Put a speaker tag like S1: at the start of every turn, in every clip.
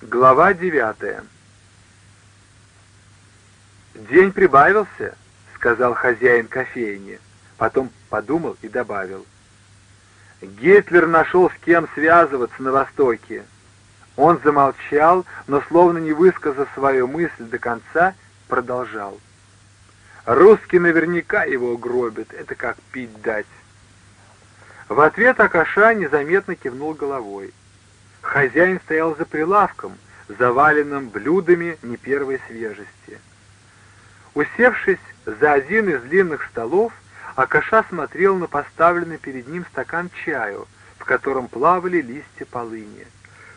S1: Глава девятая «День прибавился», — сказал хозяин кофейни. Потом подумал и добавил. «Гитлер нашел с кем связываться на Востоке». Он замолчал, но, словно не высказав свою мысль до конца, продолжал. «Русский наверняка его угробит, это как пить дать». В ответ Акаша незаметно кивнул головой. Хозяин стоял за прилавком, заваленным блюдами не первой свежести. Усевшись за один из длинных столов, Акаша смотрел на поставленный перед ним стакан чаю, в котором плавали листья полыни.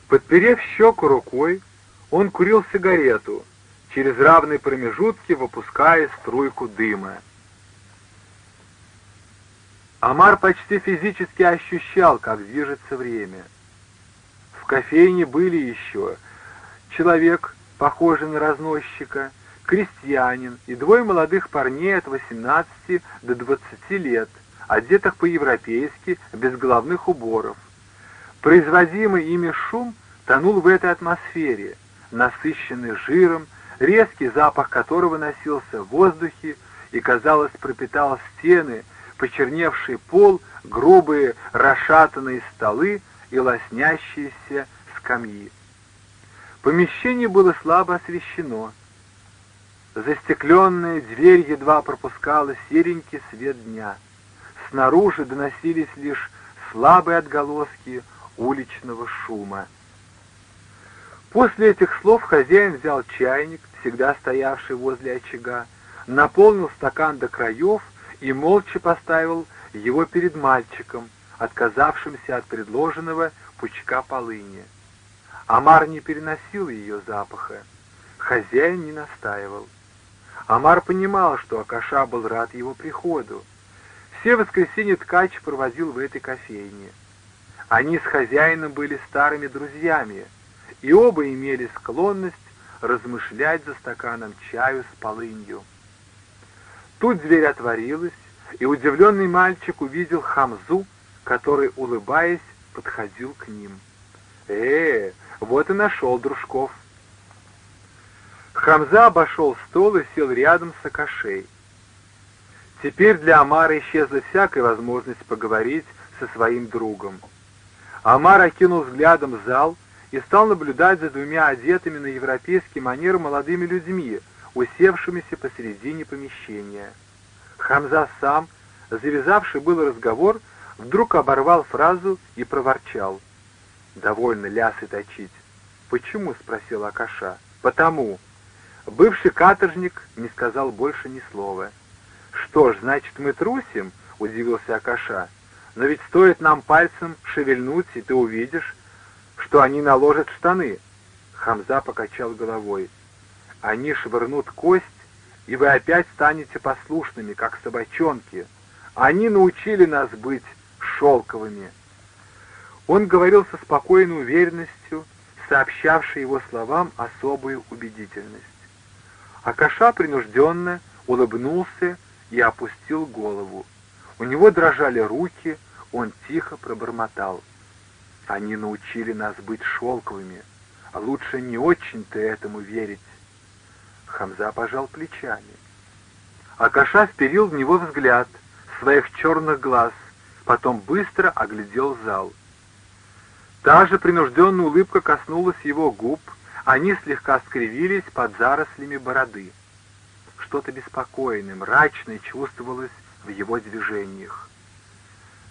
S1: Подперев щеку рукой, он курил сигарету, через равные промежутки выпуская струйку дыма. Амар почти физически ощущал, как движется время. Кофейне были еще человек, похожий на разносчика, крестьянин и двое молодых парней от 18 до 20 лет, одетых по-европейски, без головных уборов. Производимый ими шум тонул в этой атмосфере, насыщенный жиром, резкий запах которого носился в воздухе и, казалось, пропитал стены, почерневший пол, грубые расшатанные столы и лоснящиеся скамьи. Помещение было слабо освещено. Застекленная дверь едва пропускала серенький свет дня. Снаружи доносились лишь слабые отголоски уличного шума. После этих слов хозяин взял чайник, всегда стоявший возле очага, наполнил стакан до краев и молча поставил его перед мальчиком, отказавшимся от предложенного пучка полыни. Амар не переносил ее запаха. Хозяин не настаивал. Амар понимал, что Акаша был рад его приходу. Все воскресенья ткач проводил в этой кофейне. Они с хозяином были старыми друзьями, и оба имели склонность размышлять за стаканом чаю с полынью. Тут дверь отворилась, и удивленный мальчик увидел Хамзу, который, улыбаясь, подходил к ним. «Э, вот и нашел Дружков». Хамза обошел стол и сел рядом с Акашей. Теперь для Амара исчезла всякая возможность поговорить со своим другом. Амар окинул взглядом зал и стал наблюдать за двумя одетыми на европейский манер молодыми людьми, усевшимися посередине помещения. Хамза сам, завязавший был разговор, вдруг оборвал фразу и проворчал. «Довольно лясы точить». «Почему?» — спросил Акаша. «Потому». Бывший каторжник не сказал больше ни слова. «Что ж, значит, мы трусим?» — удивился Акаша. «Но ведь стоит нам пальцем шевельнуть, и ты увидишь, что они наложат штаны». Хамза покачал головой. Они швырнут кость, и вы опять станете послушными, как собачонки. Они научили нас быть шелковыми. Он говорил со спокойной уверенностью, сообщавшей его словам особую убедительность. Акаша принужденно улыбнулся и опустил голову. У него дрожали руки, он тихо пробормотал. Они научили нас быть шелковыми, а лучше не очень-то этому верить. Хамза пожал плечами. Акаша вперил в него взгляд своих черных глаз, потом быстро оглядел зал. Та же принужденная улыбка коснулась его губ, они слегка скривились под зарослями бороды. Что-то беспокойное, мрачное чувствовалось в его движениях.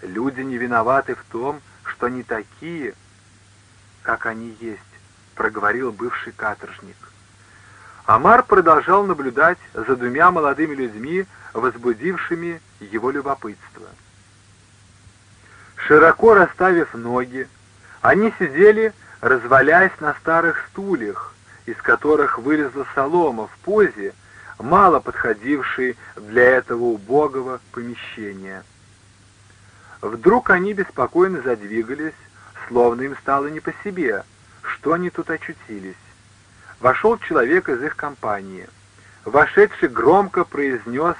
S1: Люди не виноваты в том, что они такие, как они есть, проговорил бывший каторжник. Амар продолжал наблюдать за двумя молодыми людьми, возбудившими его любопытство. Широко расставив ноги, они сидели, развалясь на старых стульях, из которых вылезла солома в позе, мало подходившей для этого убогого помещения. Вдруг они беспокойно задвигались, словно им стало не по себе, что они тут очутились вошел человек из их компании. Вошедший громко произнес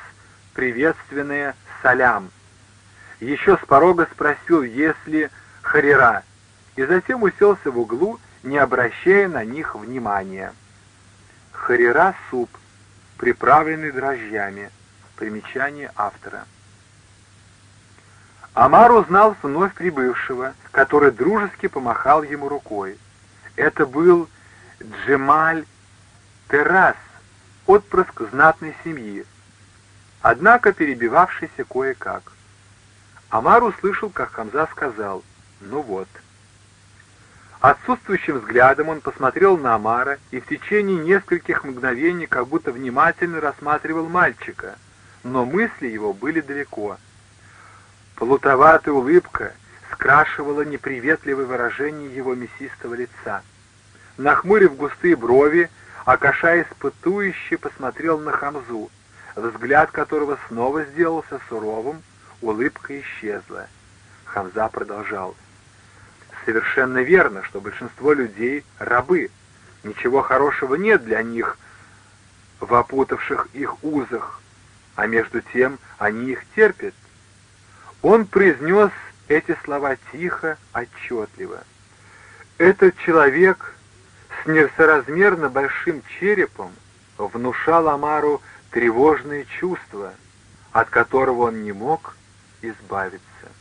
S1: приветственное «салям». Еще с порога спросил, есть ли харира, и затем уселся в углу не обращая на них внимания. Харира — суп, приправленный дрожжами. Примечание автора. Амар узнал вновь прибывшего, который дружески помахал ему рукой. Это был Джемаль Террас, отпрыск знатной семьи, однако перебивавшийся кое-как. Амар услышал, как Хамза сказал «Ну вот». Отсутствующим взглядом он посмотрел на Амара и в течение нескольких мгновений как будто внимательно рассматривал мальчика, но мысли его были далеко. Плутоватая улыбка скрашивала неприветливое выражение его мясистого лица. Нахмурив густые брови, Акаша испытующе посмотрел на Хамзу, взгляд которого снова сделался суровым, улыбка исчезла. Хамза продолжал. «Совершенно верно, что большинство людей — рабы. Ничего хорошего нет для них в опутавших их узах, а между тем они их терпят. Он произнес эти слова тихо, отчетливо. Этот человек с несоразмерно большим черепом внушал Амару тревожные чувства, от которого он не мог избавиться.